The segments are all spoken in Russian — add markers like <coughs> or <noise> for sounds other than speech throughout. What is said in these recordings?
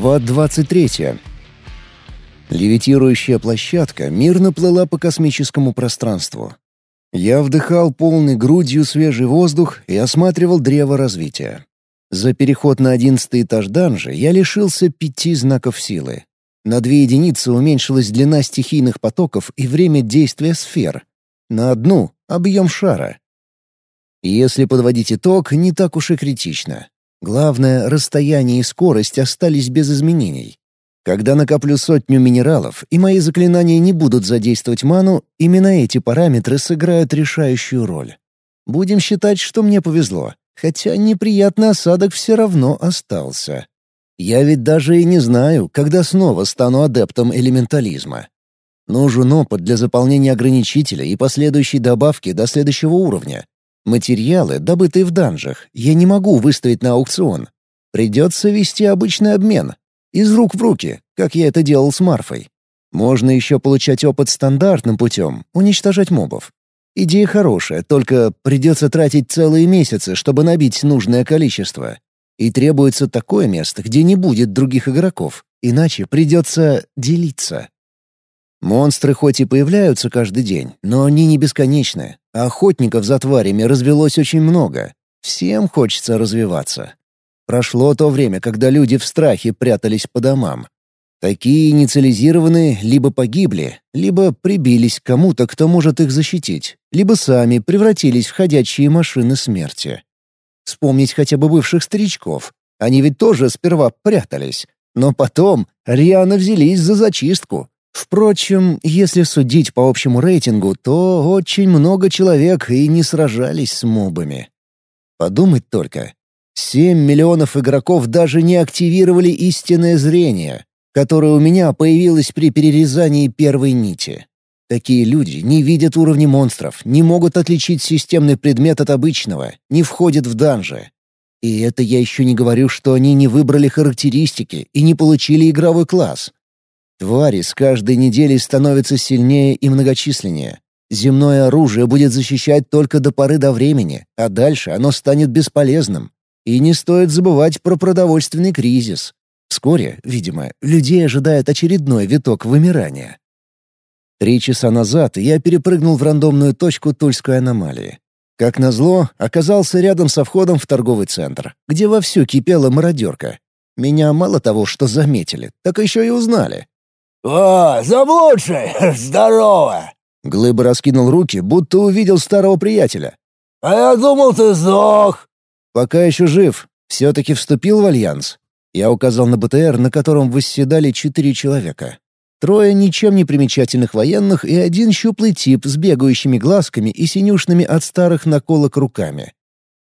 Глава 23. Левитирующая площадка мирно плыла по космическому пространству. Я вдыхал полной грудью свежий воздух и осматривал древо развития. За переход на одиннадцатый этаж данжа я лишился пяти знаков силы. На две единицы уменьшилась длина стихийных потоков и время действия сфер. На одну — объем шара. Если подводить итог, не так уж и критично. Главное, расстояние и скорость остались без изменений. Когда накоплю сотню минералов и мои заклинания не будут задействовать ману, именно эти параметры сыграют решающую роль. Будем считать, что мне повезло, хотя неприятный осадок все равно остался. Я ведь даже и не знаю, когда снова стану адептом элементализма. Нужен опыт для заполнения ограничителя и последующей добавки до следующего уровня, Материалы, добытые в данжах, я не могу выставить на аукцион. Придется вести обычный обмен. Из рук в руки, как я это делал с Марфой. Можно еще получать опыт стандартным путем, уничтожать мобов. Идея хорошая, только придется тратить целые месяцы, чтобы набить нужное количество. И требуется такое место, где не будет других игроков, иначе придется делиться. Монстры хоть и появляются каждый день, но они не бесконечны, охотников за тварями развелось очень много. Всем хочется развиваться. Прошло то время, когда люди в страхе прятались по домам. Такие инициализированные либо погибли, либо прибились к кому-то, кто может их защитить, либо сами превратились в ходячие машины смерти. Вспомнить хотя бы бывших старичков. Они ведь тоже сперва прятались, но потом рьяно взялись за зачистку, Впрочем, если судить по общему рейтингу, то очень много человек и не сражались с мобами. Подумать только. Семь миллионов игроков даже не активировали истинное зрение, которое у меня появилось при перерезании первой нити. Такие люди не видят уровни монстров, не могут отличить системный предмет от обычного, не входят в данжи. И это я еще не говорю, что они не выбрали характеристики и не получили игровой класс. Твари с каждой неделей становятся сильнее и многочисленнее. Земное оружие будет защищать только до поры до времени, а дальше оно станет бесполезным. И не стоит забывать про продовольственный кризис. Вскоре, видимо, людей ожидает очередной виток вымирания. Три часа назад я перепрыгнул в рандомную точку Тульской аномалии. Как назло, оказался рядом со входом в торговый центр, где вовсю кипела мародерка. Меня мало того, что заметили, так еще и узнали. «О, заблудший! <laughs> Здорово!» Глыба раскинул руки, будто увидел старого приятеля. «А я думал, ты сдох!» «Пока еще жив. Все-таки вступил в альянс». Я указал на БТР, на котором восседали четыре человека. Трое ничем не примечательных военных и один щуплый тип с бегающими глазками и синюшными от старых наколок руками.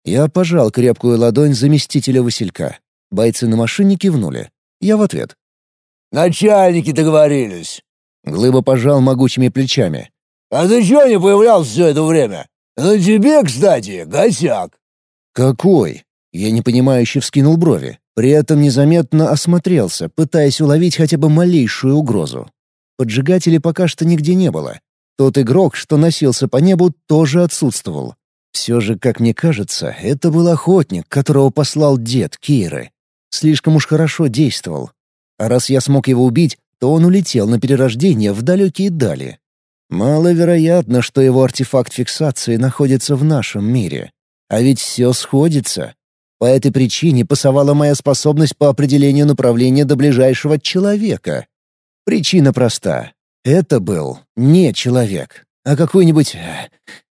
Я пожал крепкую ладонь заместителя Василька. Бойцы на машине кивнули. Я в ответ. Начальники договорились. Глыба пожал могучими плечами. А ты чего не появлялся все это время? На тебе, кстати, госяк. Какой? Я непонимающе вскинул брови. При этом незаметно осмотрелся, пытаясь уловить хотя бы малейшую угрозу. Поджигателей пока что нигде не было. Тот игрок, что носился по небу, тоже отсутствовал. Все же, как мне кажется, это был охотник, которого послал дед Киры. Слишком уж хорошо действовал, а раз я смог его убить, то он улетел на перерождение в далекие дали. Маловероятно, что его артефакт фиксации находится в нашем мире. А ведь все сходится. По этой причине пасовала моя способность по определению направления до ближайшего человека. Причина проста. Это был не человек, а какой-нибудь... Э,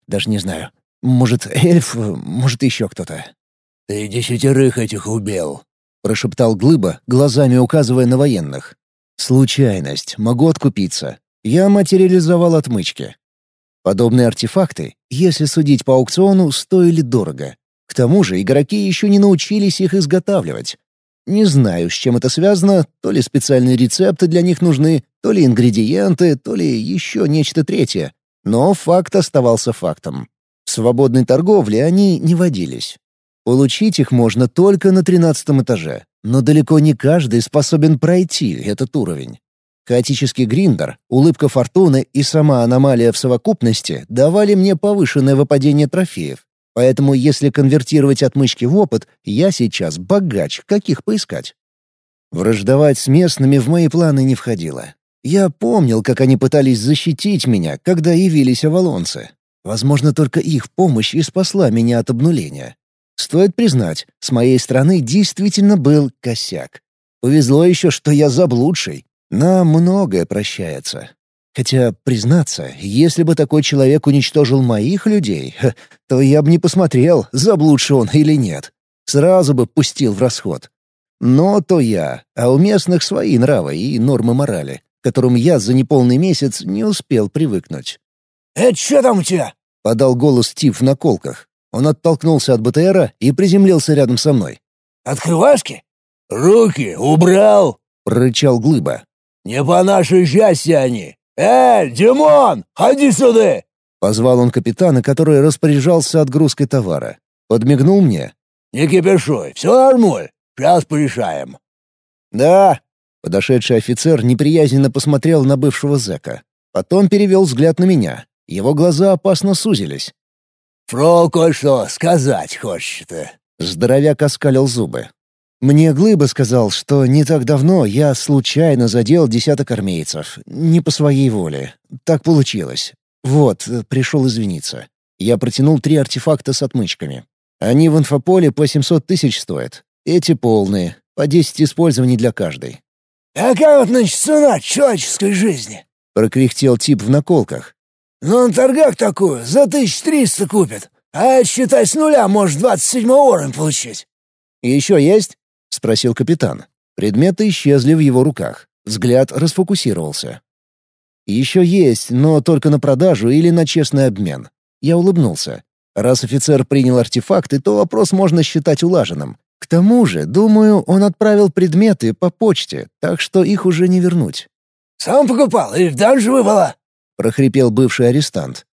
даже не знаю. Может, эльф, может, еще кто-то. «Ты десятерых этих убил», — прошептал Глыба, глазами указывая на военных. «Случайность. Могу откупиться. Я материализовал отмычки. Подобные артефакты, если судить по аукциону, стоили дорого. К тому же игроки еще не научились их изготавливать. Не знаю, с чем это связано, то ли специальные рецепты для них нужны, то ли ингредиенты, то ли еще нечто третье. Но факт оставался фактом. В свободной торговле они не водились. Получить их можно только на тринадцатом этаже, но далеко не каждый способен пройти этот уровень. Хаотический гриндер, улыбка фортуны и сама аномалия в совокупности давали мне повышенное выпадение трофеев. Поэтому если конвертировать отмычки в опыт, я сейчас богач, каких поискать. Враждовать с местными в мои планы не входило. Я помнил, как они пытались защитить меня, когда явились авалонцы. Возможно, только их помощь и спасла меня от обнуления. Стоит признать, с моей стороны действительно был косяк. Повезло еще, что я заблудший. Нам многое прощается. Хотя, признаться, если бы такой человек уничтожил моих людей, то я бы не посмотрел, заблудший он или нет. Сразу бы пустил в расход. Но то я, а у местных свои нравы и нормы морали, к которым я за неполный месяц не успел привыкнуть. «Это что там у тебя?» — подал голос Тиф на колках. Он оттолкнулся от БТРа и приземлился рядом со мной. «Открывашки?» «Руки убрал!» — прорычал Глыба. «Не по нашей части они! Эй, Димон, ходи сюда!» Позвал он капитана, который распоряжался отгрузкой товара. Подмигнул мне. «Не кипишуй, все нормуль, сейчас порешаем». «Да». Подошедший офицер неприязненно посмотрел на бывшего зэка. Потом перевел взгляд на меня. Его глаза опасно сузились. «Фрол кое-что сказать хочет-то». Здоровяк оскалил зубы. Мне Глыба сказал, что не так давно я случайно задел десяток армейцев. Не по своей воле. Так получилось. Вот, пришел извиниться. Я протянул три артефакта с отмычками. Они в инфополе по 700 тысяч стоят. Эти полные, по 10 использований для каждой. «Какая вот, значит, цена человеческой жизни?» — прокряхтел тип в наколках. «Ну, на торгах такую за 1300 купят, а считай с нуля может 27 уровень получить». «Еще есть?» — спросил капитан. Предметы исчезли в его руках. Взгляд расфокусировался. «Еще есть, но только на продажу или на честный обмен». Я улыбнулся. Раз офицер принял артефакты, то вопрос можно считать улаженным. К тому же, думаю, он отправил предметы по почте, так что их уже не вернуть. «Сам покупал и в данже выбыла?» — прохрипел бывший арестант.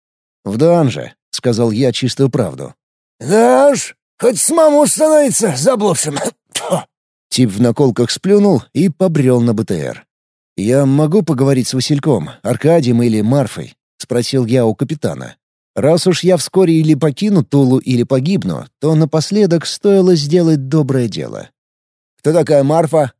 «В данже», — сказал я чистую правду. «Да уж, хоть с маму становится заблудшим. <coughs> Тип в наколках сплюнул и побрел на БТР. «Я могу поговорить с Васильком, Аркадием или Марфой?» — спросил я у капитана. «Раз уж я вскоре или покину Тулу, или погибну, то напоследок стоило сделать доброе дело». «Кто такая Марфа?»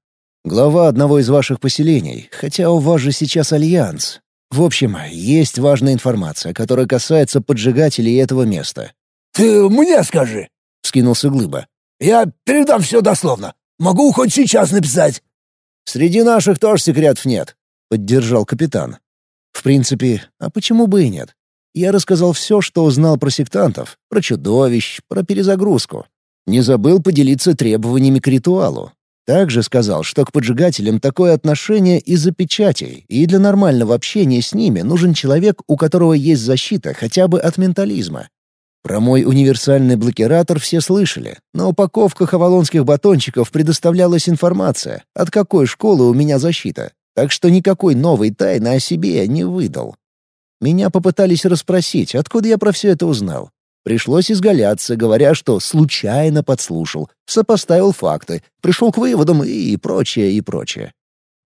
«Глава одного из ваших поселений, хотя у вас же сейчас альянс. В общем, есть важная информация, которая касается поджигателей этого места». «Ты мне скажи!» — вскинулся Глыба. «Я передам все дословно. Могу хоть сейчас написать». «Среди наших тоже секретов нет», — поддержал капитан. «В принципе, а почему бы и нет? Я рассказал все, что узнал про сектантов, про чудовищ, про перезагрузку. Не забыл поделиться требованиями к ритуалу. Также сказал, что к поджигателям такое отношение из-за печатей, и для нормального общения с ними нужен человек, у которого есть защита хотя бы от ментализма. Про мой универсальный блокиратор все слышали. На упаковках авалонских батончиков предоставлялась информация, от какой школы у меня защита, так что никакой новой тайны о себе я не выдал. Меня попытались расспросить, откуда я про все это узнал. Пришлось изгаляться, говоря, что случайно подслушал, сопоставил факты, пришел к выводам и прочее, и прочее.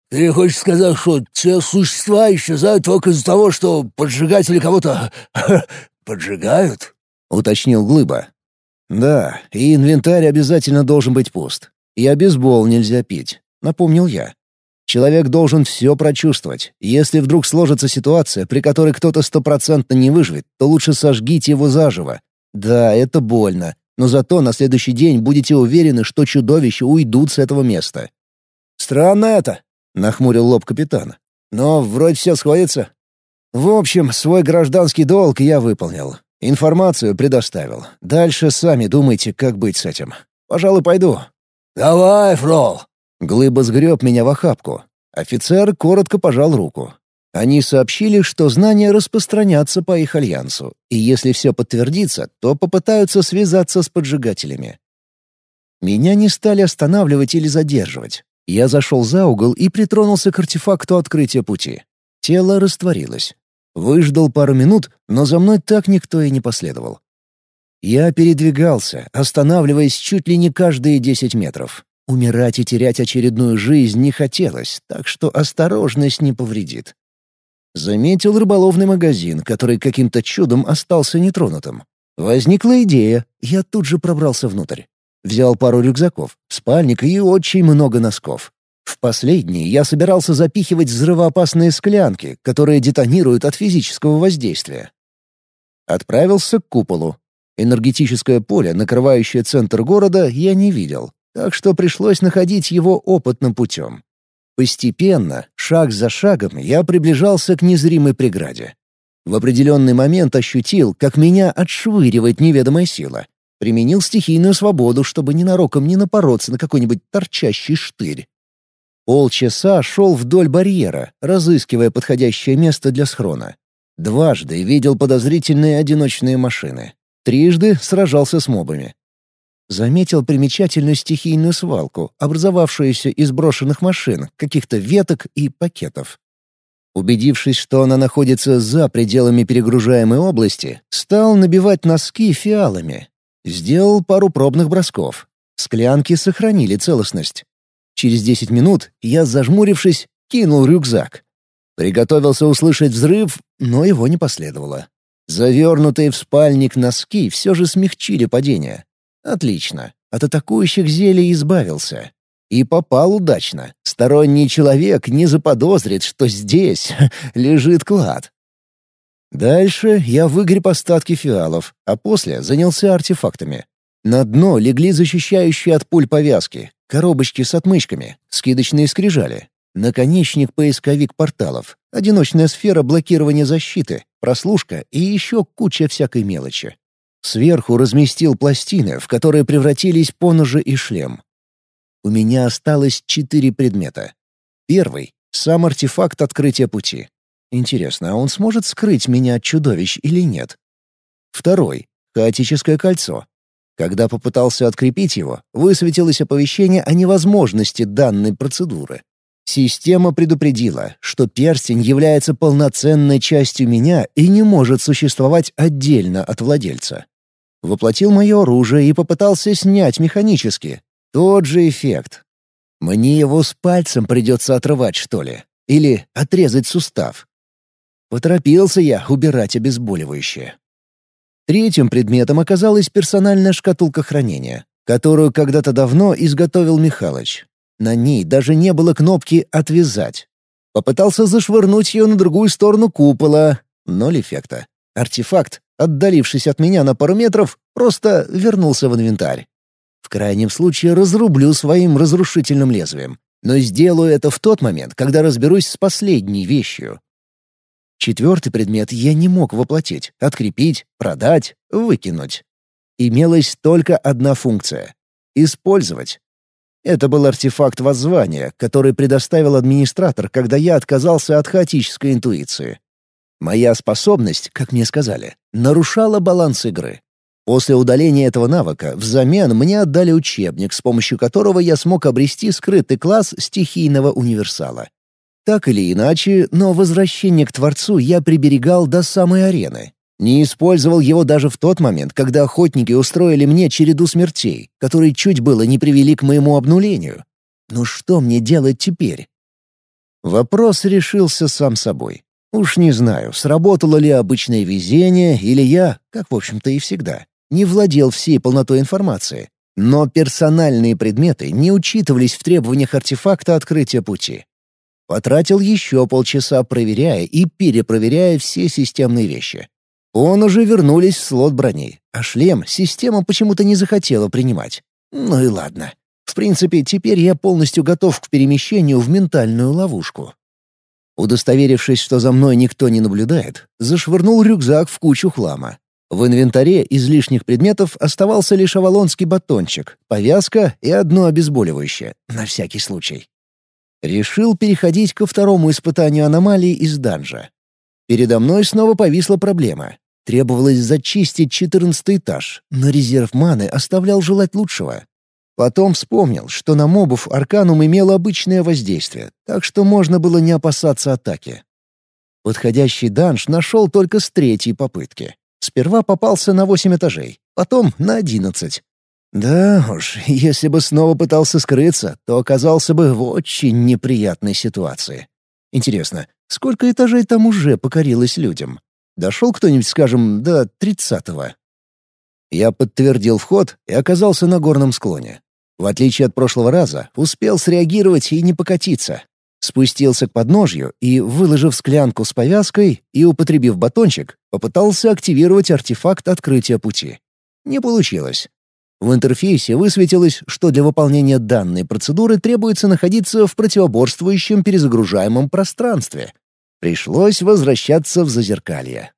«Ты хочешь сказать, что те существа исчезают только из-за того, что поджигатели кого-то <laughs> поджигают?» — уточнил Глыба. «Да, и инвентарь обязательно должен быть пуст. И обезбол нельзя пить», — напомнил я. «Человек должен все прочувствовать. Если вдруг сложится ситуация, при которой кто-то стопроцентно не выживет, то лучше сожгите его заживо. Да, это больно, но зато на следующий день будете уверены, что чудовища уйдут с этого места». «Странно это», — нахмурил лоб капитан. «Но вроде все сходится». «В общем, свой гражданский долг я выполнил. Информацию предоставил. Дальше сами думайте, как быть с этим. Пожалуй, пойду». «Давай, Фрол!» Глыба сгреб меня в охапку. Офицер коротко пожал руку. Они сообщили, что знания распространятся по их альянсу, и если все подтвердится, то попытаются связаться с поджигателями. Меня не стали останавливать или задерживать. Я зашел за угол и притронулся к артефакту открытия пути. Тело растворилось. Выждал пару минут, но за мной так никто и не последовал. Я передвигался, останавливаясь чуть ли не каждые десять метров. Умирать и терять очередную жизнь не хотелось, так что осторожность не повредит. Заметил рыболовный магазин, который каким-то чудом остался нетронутым. Возникла идея, я тут же пробрался внутрь. Взял пару рюкзаков, спальник и очень много носков. В последний я собирался запихивать взрывоопасные склянки, которые детонируют от физического воздействия. Отправился к куполу. Энергетическое поле, накрывающее центр города, я не видел, так что пришлось находить его опытным путем. Постепенно, шаг за шагом, я приближался к незримой преграде. В определенный момент ощутил, как меня отшвыривает неведомая сила. Применил стихийную свободу, чтобы ненароком не напороться на какой-нибудь торчащий штырь. Полчаса шел вдоль барьера, разыскивая подходящее место для схрона. Дважды видел подозрительные одиночные машины. Трижды сражался с мобами. Заметил примечательную стихийную свалку, образовавшуюся из брошенных машин, каких-то веток и пакетов. Убедившись, что она находится за пределами перегружаемой области, стал набивать носки фиалами. Сделал пару пробных бросков. Склянки сохранили целостность. Через десять минут я, зажмурившись, кинул рюкзак. Приготовился услышать взрыв, но его не последовало. Завернутые в спальник носки все же смягчили падение. Отлично. От атакующих зелий избавился. И попал удачно. Сторонний человек не заподозрит, что здесь <laughs> лежит клад. Дальше я выгреб остатки фиалов, а после занялся артефактами. На дно легли защищающие от пуль повязки, коробочки с отмычками, скидочные скрижали, наконечник-поисковик порталов, одиночная сфера блокирования защиты, прослушка и еще куча всякой мелочи. Сверху разместил пластины, в которые превратились поножи и шлем. У меня осталось четыре предмета. Первый — сам артефакт открытия пути. Интересно, а он сможет скрыть меня от чудовищ или нет? Второй — хаотическое кольцо. Когда попытался открепить его, высветилось оповещение о невозможности данной процедуры. Система предупредила, что перстень является полноценной частью меня и не может существовать отдельно от владельца. Воплотил мое оружие и попытался снять механически. Тот же эффект. Мне его с пальцем придется отрывать, что ли? Или отрезать сустав? Поторопился я убирать обезболивающее. Третьим предметом оказалась персональная шкатулка хранения, которую когда-то давно изготовил Михалыч. На ней даже не было кнопки «Отвязать». Попытался зашвырнуть ее на другую сторону купола. Ноль эффекта. Артефакт, отдалившись от меня на пару метров, просто вернулся в инвентарь. В крайнем случае разрублю своим разрушительным лезвием. Но сделаю это в тот момент, когда разберусь с последней вещью. Четвертый предмет я не мог воплотить, открепить, продать, выкинуть. Имелась только одна функция — использовать. Это был артефакт воззвания, который предоставил администратор, когда я отказался от хаотической интуиции. Моя способность, как мне сказали, нарушала баланс игры. После удаления этого навыка взамен мне отдали учебник, с помощью которого я смог обрести скрытый класс стихийного универсала. Так или иначе, но возвращение к Творцу я приберегал до самой арены. Не использовал его даже в тот момент, когда охотники устроили мне череду смертей, которые чуть было не привели к моему обнулению. Ну что мне делать теперь? Вопрос решился сам собой. Уж не знаю, сработало ли обычное везение, или я, как в общем-то и всегда, не владел всей полнотой информации. Но персональные предметы не учитывались в требованиях артефакта открытия пути. Потратил еще полчаса, проверяя и перепроверяя все системные вещи. Он уже вернулись в слот брони, а шлем система почему-то не захотела принимать. Ну и ладно. В принципе, теперь я полностью готов к перемещению в ментальную ловушку. Удостоверившись, что за мной никто не наблюдает, зашвырнул рюкзак в кучу хлама. В инвентаре из лишних предметов оставался лишь авалонский батончик, повязка и одно обезболивающее, на всякий случай. Решил переходить ко второму испытанию аномалии из данжа. Передо мной снова повисла проблема. Требовалось зачистить четырнадцатый этаж, но резерв маны оставлял желать лучшего. Потом вспомнил, что на мобов Арканум имел обычное воздействие, так что можно было не опасаться атаки. Подходящий данж нашел только с третьей попытки. Сперва попался на восемь этажей, потом на одиннадцать. Да уж, если бы снова пытался скрыться, то оказался бы в очень неприятной ситуации. Интересно, сколько этажей там уже покорилось людям? Дошел кто-нибудь, скажем, до тридцатого? Я подтвердил вход и оказался на горном склоне. В отличие от прошлого раза, успел среагировать и не покатиться. Спустился к подножью и, выложив склянку с повязкой и употребив батончик, попытался активировать артефакт открытия пути. Не получилось. В интерфейсе высветилось, что для выполнения данной процедуры требуется находиться в противоборствующем перезагружаемом пространстве. Пришлось возвращаться в зазеркалье.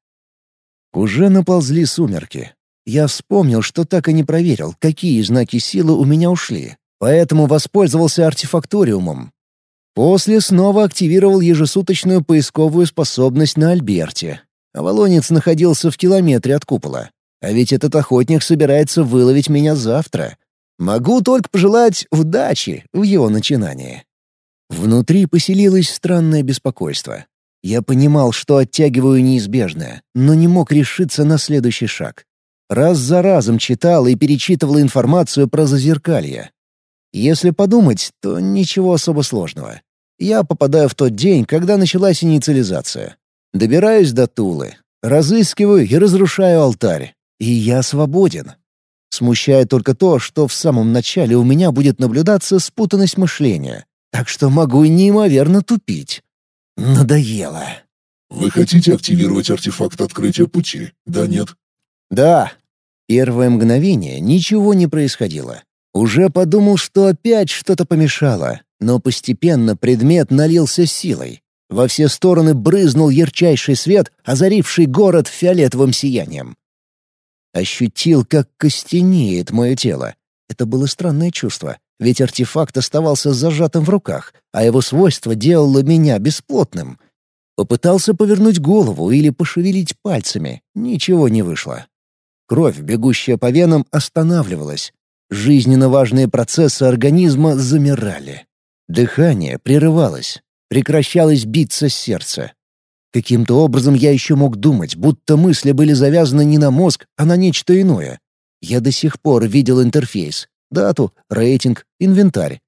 Уже наползли сумерки. Я вспомнил, что так и не проверил, какие знаки силы у меня ушли, поэтому воспользовался артефакториумом, После снова активировал ежесуточную поисковую способность на Альберте. Авалонец находился в километре от купола. А ведь этот охотник собирается выловить меня завтра. Могу только пожелать удачи в его начинании. Внутри поселилось странное беспокойство. Я понимал, что оттягиваю неизбежное, но не мог решиться на следующий шаг. Раз за разом читал и перечитывал информацию про зазеркалье. Если подумать, то ничего особо сложного. Я попадаю в тот день, когда началась инициализация. Добираюсь до Тулы, разыскиваю и разрушаю алтарь. И я свободен. Смущает только то, что в самом начале у меня будет наблюдаться спутанность мышления, так что могу неимоверно тупить. Надоело. Вы хотите активировать артефакт открытия пути, да нет? Да. Первое мгновение ничего не происходило. Уже подумал, что опять что-то помешало, но постепенно предмет налился силой. Во все стороны брызнул ярчайший свет, озаривший город фиолетовым сиянием. Ощутил, как костенеет мое тело. Это было странное чувство, ведь артефакт оставался зажатым в руках, а его свойство делало меня бесплотным. Попытался повернуть голову или пошевелить пальцами. Ничего не вышло. Кровь, бегущая по венам, останавливалась. Жизненно важные процессы организма замирали. Дыхание прерывалось, прекращалось биться сердце. Каким-то образом я еще мог думать, будто мысли были завязаны не на мозг, а на нечто иное. Я до сих пор видел интерфейс, дату, рейтинг, инвентарь.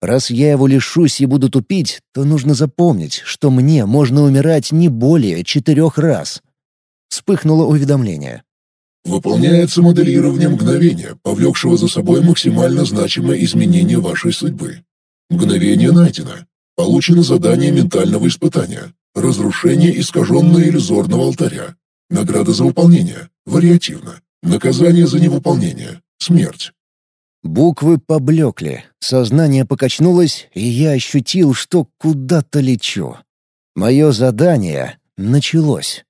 Раз я его лишусь и буду тупить, то нужно запомнить, что мне можно умирать не более четырех раз. Вспыхнуло уведомление. Выполняется моделирование мгновения, повлекшего за собой максимально значимое изменение вашей судьбы. Мгновение найдено. Получено задание ментального испытания. Разрушение искаженно-иллюзорного алтаря. Награда за выполнение. Вариативно. Наказание за невыполнение. Смерть. Буквы поблекли, сознание покачнулось, и я ощутил, что куда-то лечу. Мое задание началось.